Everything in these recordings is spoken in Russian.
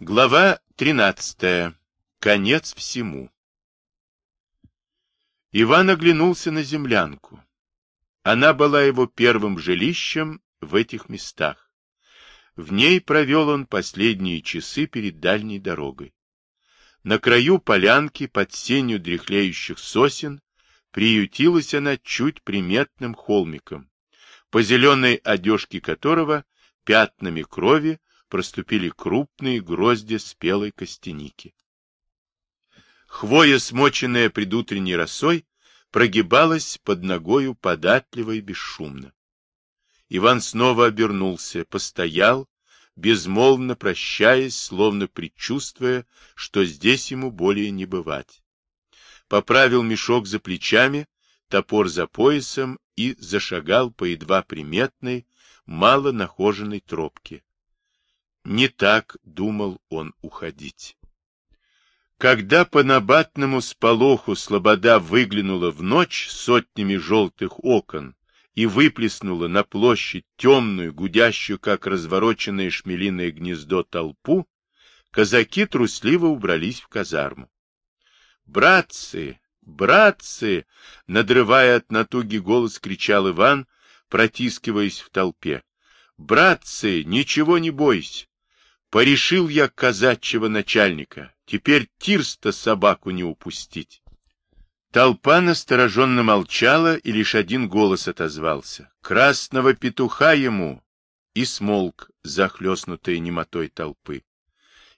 Глава 13. Конец всему. Иван оглянулся на землянку. Она была его первым жилищем в этих местах. В ней провел он последние часы перед дальней дорогой. На краю полянки под сенью дряхлеющих сосен приютилась она чуть приметным холмиком, по зеленой одежке которого пятнами крови проступили крупные грозди спелой костяники. Хвоя, смоченная предутренней росой, прогибалась под ногою податливо и бесшумно. Иван снова обернулся, постоял, безмолвно прощаясь, словно предчувствуя, что здесь ему более не бывать. Поправил мешок за плечами, топор за поясом и зашагал по едва приметной, мало нахоженной тропке. Не так думал он уходить. Когда по набатному сполоху слобода выглянула в ночь сотнями желтых окон и выплеснула на площадь темную, гудящую, как развороченное шмелиное гнездо, толпу, казаки трусливо убрались в казарму. «Братцы! Братцы!» — надрывая от натуги голос, кричал Иван, протискиваясь в толпе. «Братцы, ничего не бойся! Порешил я казачьего начальника. Теперь тирста собаку не упустить. Толпа настороженно молчала, и лишь один голос отозвался. «Красного петуха ему!» И смолк, захлестнутой немотой толпы.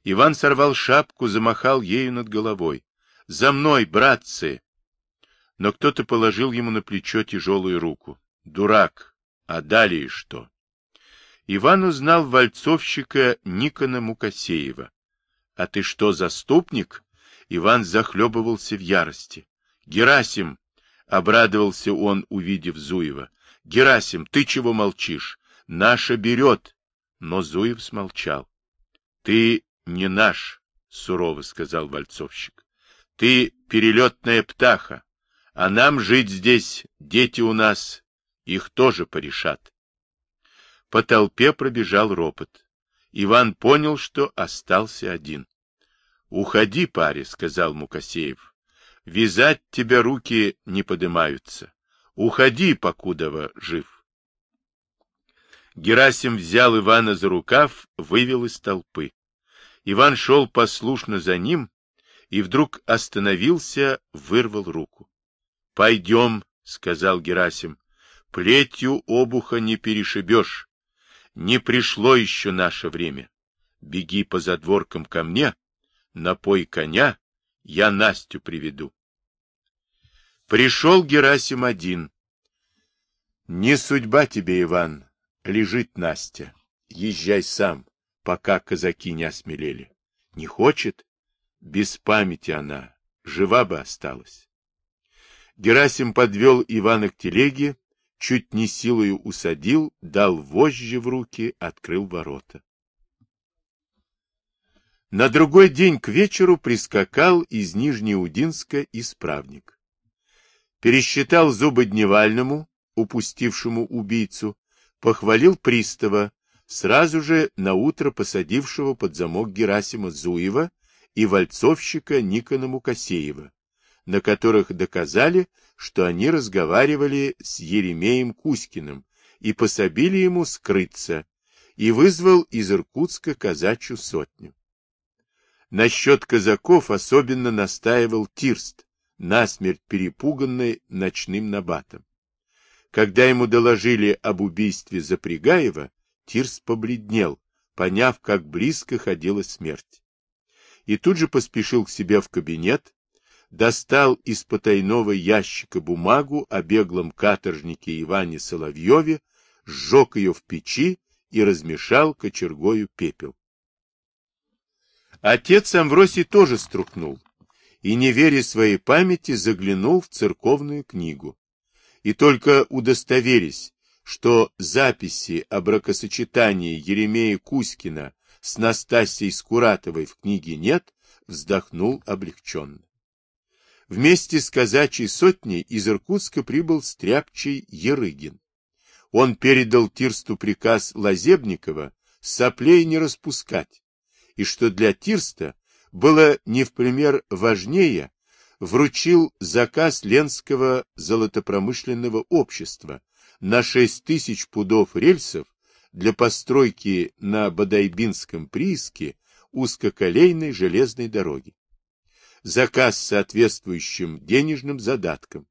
Иван сорвал шапку, замахал ею над головой. «За мной, братцы!» Но кто-то положил ему на плечо тяжелую руку. «Дурак! А далее что?» Иван узнал вальцовщика Никона Мукасеева. — А ты что, заступник? Иван захлебывался в ярости. — Герасим! — обрадовался он, увидев Зуева. — Герасим, ты чего молчишь? Наша берет! Но Зуев смолчал. — Ты не наш, — сурово сказал вальцовщик. — Ты перелетная птаха, а нам жить здесь, дети у нас, их тоже порешат. По толпе пробежал ропот. Иван понял, что остался один. — Уходи, паре, — сказал Мукасеев. — Вязать тебя руки не подымаются. Уходи, покудова жив. Герасим взял Ивана за рукав, вывел из толпы. Иван шел послушно за ним и вдруг остановился, вырвал руку. — Пойдем, — сказал Герасим, — плетью обуха не перешибешь. Не пришло еще наше время. Беги по задворкам ко мне, напой коня, я Настю приведу. Пришел Герасим один. Не судьба тебе, Иван, лежит Настя. Езжай сам, пока казаки не осмелели. Не хочет? Без памяти она, жива бы осталась. Герасим подвел Ивана к телеге, чуть не силою усадил, дал вожжи в руки, открыл ворота. На другой день к вечеру прискакал из Нижнеудинска исправник. Пересчитал зубы Дневальному, упустившему убийцу, похвалил пристава, сразу же на утро посадившего под замок Герасима Зуева и вальцовщика Никона Мукасеева, на которых доказали, что они разговаривали с Еремеем Кузькиным и пособили ему скрыться, и вызвал из Иркутска казачью сотню. Насчет казаков особенно настаивал Тирст, насмерть перепуганный ночным набатом. Когда ему доложили об убийстве Запрягаева, Тирст побледнел, поняв, как близко ходила смерть. И тут же поспешил к себе в кабинет, достал из потайного ящика бумагу о беглом каторжнике Иване Соловьеве, сжег ее в печи и размешал кочергою пепел. Отец Амвросий тоже струхнул и, не веря своей памяти, заглянул в церковную книгу. И только удостоверясь, что записи о бракосочетании Еремея Кузькина с Настасьей Скуратовой в книге нет, вздохнул облегченно. Вместе с казачьей сотней из Иркутска прибыл стряпчий Ерыгин. Он передал Тирсту приказ Лазебникова соплей не распускать, и что для Тирста было не в пример важнее, вручил заказ Ленского золотопромышленного общества на 6 тысяч пудов рельсов для постройки на Бадайбинском прииске узкоколейной железной дороги. Заказ с соответствующим денежным задатком.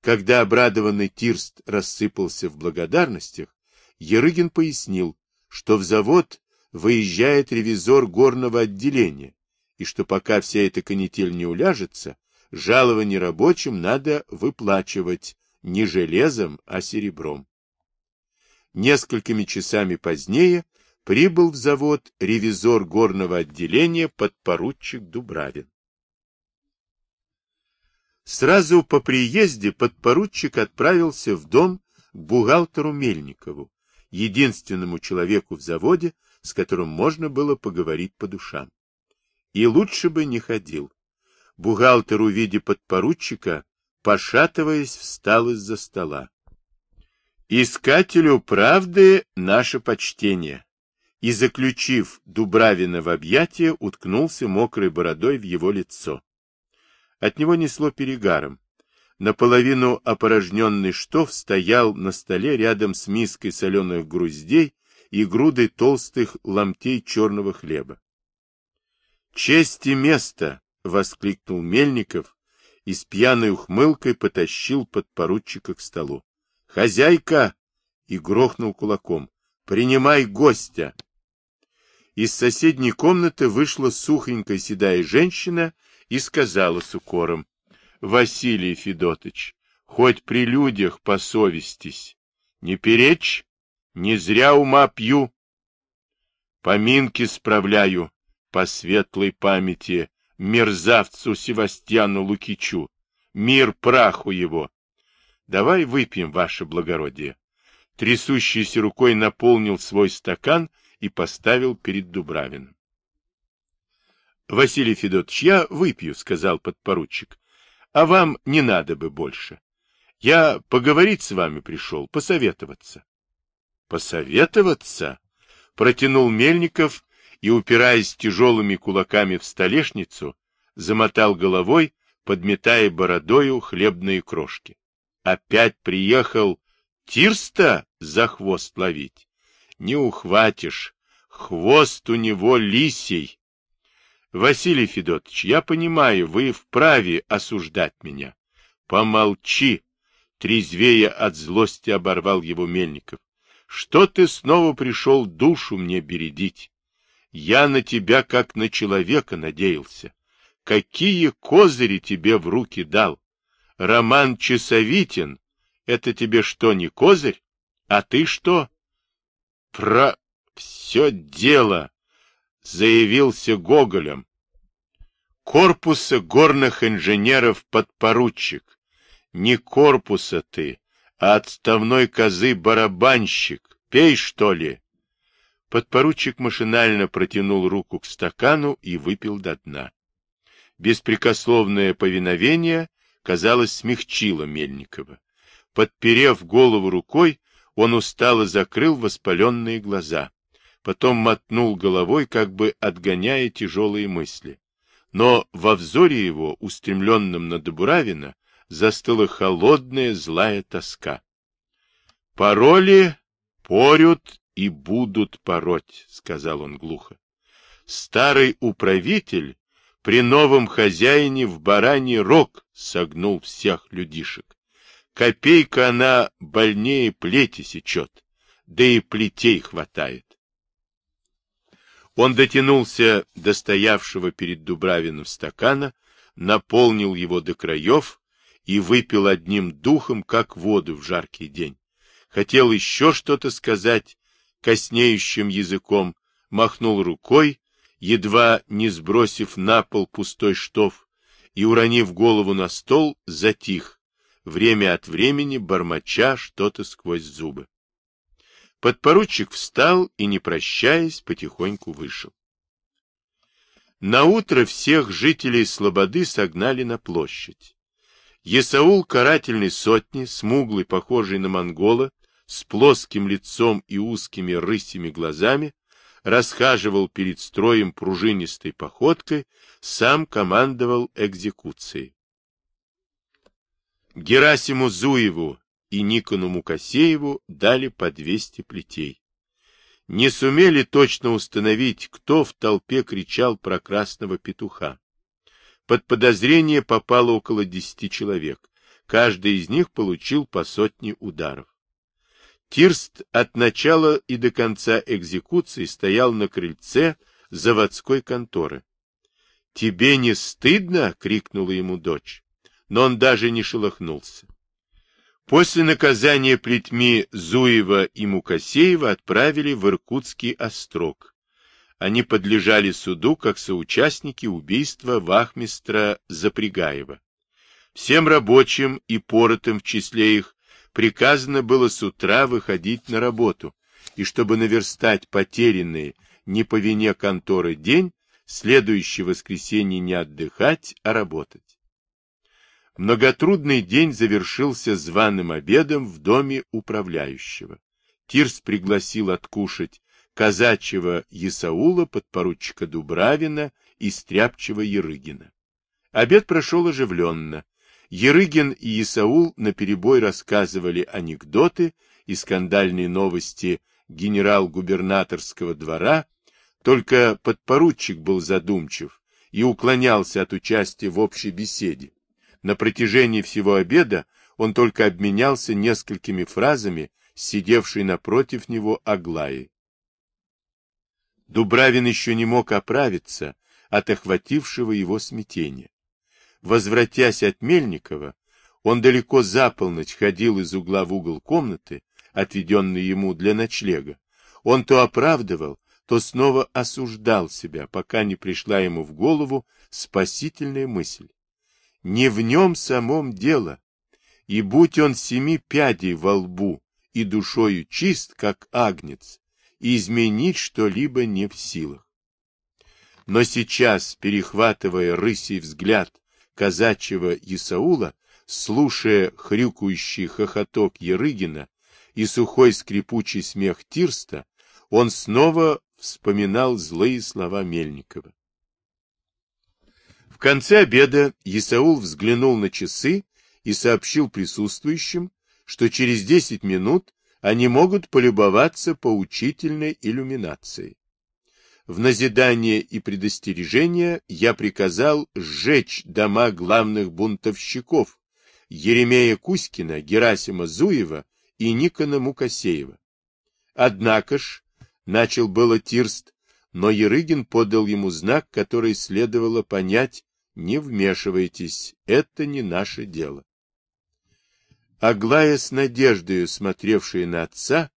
Когда обрадованный Тирст рассыпался в благодарностях, Ерыгин пояснил, что в завод выезжает ревизор горного отделения, и что пока вся эта канитель не уляжется, жалование рабочим надо выплачивать не железом, а серебром. Несколькими часами позднее прибыл в завод ревизор горного отделения подпоручик Дубравин. Сразу по приезде подпоручик отправился в дом к бухгалтеру Мельникову, единственному человеку в заводе, с которым можно было поговорить по душам. И лучше бы не ходил. Бухгалтер, увидев подпоручика, пошатываясь, встал из-за стола. Искателю правды наше почтение. И, заключив Дубравина в объятия, уткнулся мокрой бородой в его лицо. От него несло перегаром. Наполовину опорожненный штоф стоял на столе рядом с миской соленых груздей и грудой толстых ломтей черного хлеба. «Честь и место!» — воскликнул Мельников и с пьяной ухмылкой потащил подпоручика к столу. «Хозяйка!» — и грохнул кулаком. «Принимай гостя!» Из соседней комнаты вышла сухонькая седая женщина и сказала с укором. Василий Федотович, хоть при людях посовестись. Не перечь, не зря ума пью. Поминки справляю по светлой памяти мерзавцу Севастьяну Лукичу. Мир праху его. Давай выпьем, ваше благородие. Трясущейся рукой наполнил свой стакан и поставил перед Дубравиным. — Василий Федотович, я выпью, — сказал подпоручик а вам не надо бы больше. Я поговорить с вами пришел, посоветоваться. Посоветоваться? Протянул Мельников и, упираясь тяжелыми кулаками в столешницу, замотал головой, подметая бородою хлебные крошки. Опять приехал Тирста за хвост ловить. Не ухватишь, хвост у него лисий. Василий Федотович, я понимаю, вы вправе осуждать меня. Помолчи, трезвея от злости оборвал его Мельников. Что ты снова пришел душу мне бередить? Я на тебя как на человека надеялся. Какие козыри тебе в руки дал? Роман Часовитин, это тебе что, не козырь? А ты что? Про все дело заявился Гоголем. Корпуса горных инженеров подпоручик. Не корпуса ты, а отставной козы барабанщик. Пей, что ли? Подпоручик машинально протянул руку к стакану и выпил до дна. Беспрекословное повиновение, казалось, смягчило Мельникова. Подперев голову рукой, он устало закрыл воспаленные глаза потом мотнул головой, как бы отгоняя тяжелые мысли. Но во взоре его, устремленном на Добуравина, застыла холодная злая тоска. «Пароли порют и будут пороть», — сказал он глухо. «Старый управитель при новом хозяине в бараний рог согнул всех людишек. Копейка она больнее плети сечет, да и плетей хватает. Он дотянулся до стоявшего перед Дубравиным стакана, наполнил его до краев и выпил одним духом, как воду в жаркий день. Хотел еще что-то сказать коснеющим языком, махнул рукой, едва не сбросив на пол пустой штоф, и, уронив голову на стол, затих, время от времени бормоча что-то сквозь зубы. Подпоручик встал и, не прощаясь, потихоньку вышел. На утро всех жителей Слободы согнали на площадь. Есаул карательной сотни, смуглый, похожий на монгола, с плоским лицом и узкими рысими глазами, расхаживал перед строем пружинистой походкой, сам командовал экзекуцией. Герасиму Зуеву и Никону Мукасееву дали по 200 плетей. Не сумели точно установить, кто в толпе кричал про красного петуха. Под подозрение попало около десяти человек. Каждый из них получил по сотне ударов. Тирст от начала и до конца экзекуции стоял на крыльце заводской конторы. — Тебе не стыдно? — крикнула ему дочь. Но он даже не шелохнулся. После наказания плетьми Зуева и Мукасеева отправили в Иркутский острог. Они подлежали суду как соучастники убийства вахмистра Запрягаева. Всем рабочим и поротым в числе их приказано было с утра выходить на работу, и чтобы наверстать потерянные не по вине конторы день, следующее воскресенье не отдыхать, а работать. Многотрудный день завершился званым обедом в доме управляющего. Тирс пригласил откушать казачьего Исаула, подпоручика Дубравина и стряпчего Ерыгина. Обед прошел оживленно. Ерыгин и Исаул наперебой рассказывали анекдоты и скандальные новости генерал-губернаторского двора, только подпоручик был задумчив и уклонялся от участия в общей беседе. На протяжении всего обеда он только обменялся несколькими фразами с сидевшей напротив него Аглаей. Дубравин еще не мог оправиться от охватившего его смятения. Возвратясь от Мельникова, он далеко за полночь ходил из угла в угол комнаты, отведенной ему для ночлега. Он то оправдывал, то снова осуждал себя, пока не пришла ему в голову спасительная мысль. Не в нем самом дело, и будь он семи пядей во лбу и душою чист, как агнец, изменить что-либо не в силах. Но сейчас, перехватывая рысий взгляд казачьего Исаула, слушая хрюкающий хохоток Ерыгина и сухой скрипучий смех Тирста, он снова вспоминал злые слова Мельникова. Конце обеда Исаул взглянул на часы и сообщил присутствующим, что через десять минут они могут полюбоваться поучительной иллюминацией. В назидание и предостережение я приказал сжечь дома главных бунтовщиков Еремея Кузькина, Герасима Зуева и Никона Мукасеева. Однако ж, начал было Тирст, но Ерыгин подал ему знак, который следовало понять, не вмешивайтесь, это не наше дело. Аглая с надеждою, смотревшая на отца,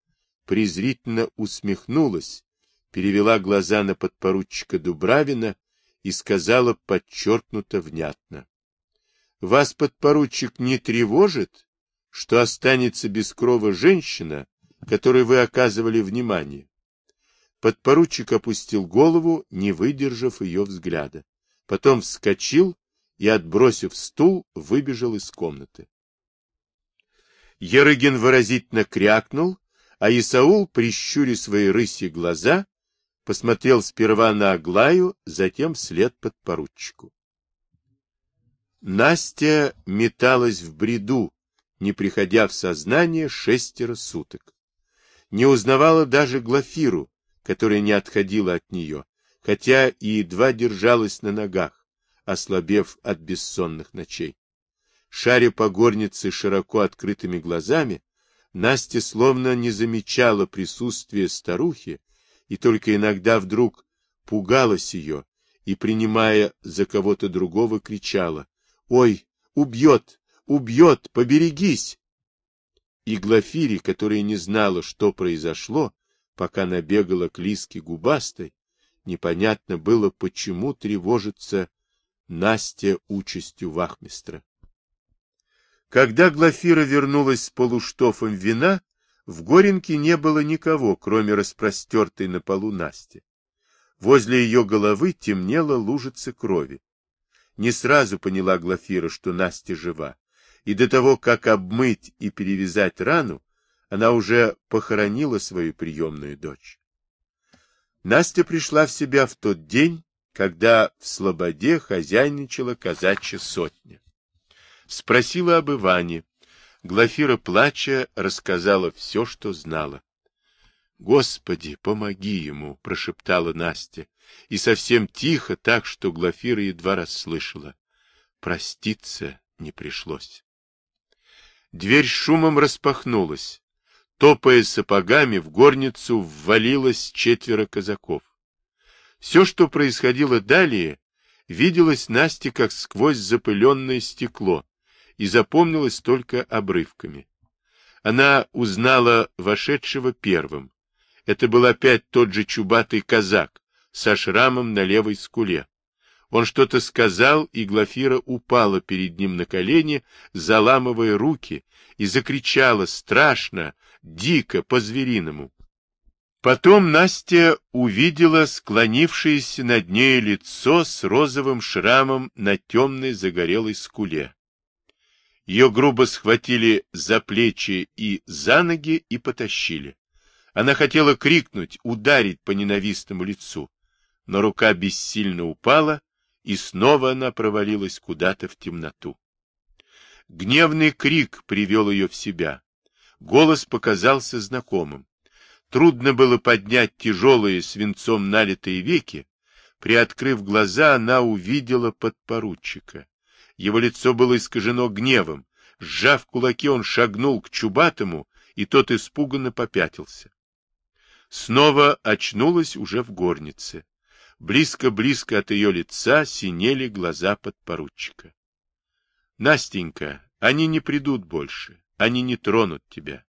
презрительно усмехнулась, перевела глаза на подпоручика Дубравина и сказала подчеркнуто внятно. — Вас, подпоручик, не тревожит, что останется без крова женщина, которой вы оказывали внимание? Подпоручик опустил голову, не выдержав ее взгляда. Потом вскочил и, отбросив стул, выбежал из комнаты. Ерыгин выразительно крякнул, а Исаул, прищурив свои рыси глаза, посмотрел сперва на Аглаю, затем вслед подпоручику. Настя металась в бреду, не приходя в сознание шестеро суток. Не узнавала даже Глафиру, которая не отходила от нее, хотя и едва держалась на ногах, ослабев от бессонных ночей. Шаря по горнице широко открытыми глазами, Настя словно не замечала присутствия старухи, и только иногда вдруг пугалась ее и, принимая за кого-то другого, кричала «Ой, убьет! Убьет! Поберегись!» И Глафире, которая не знала, что произошло, пока набегала к Лиске губастой, непонятно было, почему тревожится Настя участью вахмистра. Когда Глафира вернулась с полуштофом вина, в Горенке не было никого, кроме распростертой на полу Насти. Возле ее головы темнела лужица крови. Не сразу поняла Глафира, что Настя жива, и до того, как обмыть и перевязать рану, она уже похоронила свою приемную дочь. Настя пришла в себя в тот день, когда в Слободе хозяйничала казачья сотня. Спросила об Иване. Глафира, плача, рассказала все, что знала. — Господи, помоги ему! — прошептала Настя. И совсем тихо, так, что Глафира едва расслышала. Проститься не пришлось. Дверь шумом распахнулась. Топая сапогами, в горницу ввалилось четверо казаков. Все, что происходило далее, виделось Насте как сквозь запыленное стекло и запомнилось только обрывками. Она узнала вошедшего первым. Это был опять тот же чубатый казак со шрамом на левой скуле. Он что-то сказал, и Глафира упала перед ним на колени, заламывая руки, и закричала страшно, дико, по-звериному. Потом Настя увидела склонившееся над ней лицо с розовым шрамом на темной загорелой скуле. Ее грубо схватили за плечи и за ноги и потащили. Она хотела крикнуть, ударить по ненавистному лицу, но рука бессильно упала, и снова она провалилась куда-то в темноту. Гневный крик привел ее в себя. Голос показался знакомым. Трудно было поднять тяжелые свинцом налитые веки. Приоткрыв глаза, она увидела подпоручика. Его лицо было искажено гневом. Сжав кулаки, он шагнул к Чубатому, и тот испуганно попятился. Снова очнулась уже в горнице. Близко-близко от ее лица синели глаза подпоручика. — Настенька, они не придут больше, они не тронут тебя.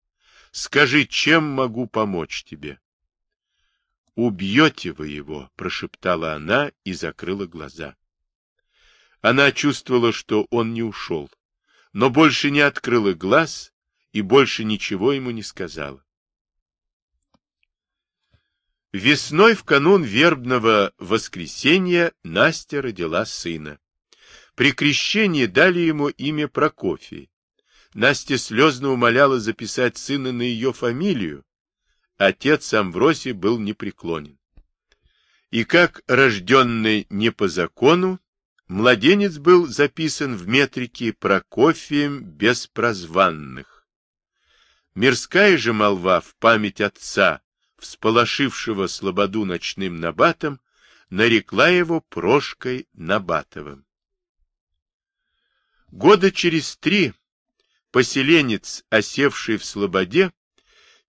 Скажи, чем могу помочь тебе? — Убьете вы его, — прошептала она и закрыла глаза. Она чувствовала, что он не ушел, но больше не открыла глаз и больше ничего ему не сказала. Весной в канун вербного воскресенья Настя родила сына. При крещении дали ему имя Прокофий. Настя слезно умоляла записать сына на ее фамилию. Отец Амвросий был непреклонен. И как рожденный не по закону, младенец был записан в метрике Прокофием Беспрозванных. Мирская же молва в память отца всполошившего слободу ночным набатом, нарекла его Прошкой Набатовым. Года через три поселенец, осевший в слободе,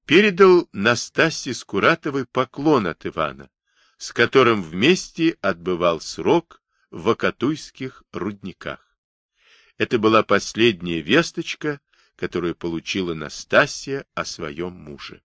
передал Настасье Скуратовой поклон от Ивана, с которым вместе отбывал срок в Акатуйских рудниках. Это была последняя весточка, которую получила Настасья о своем муже.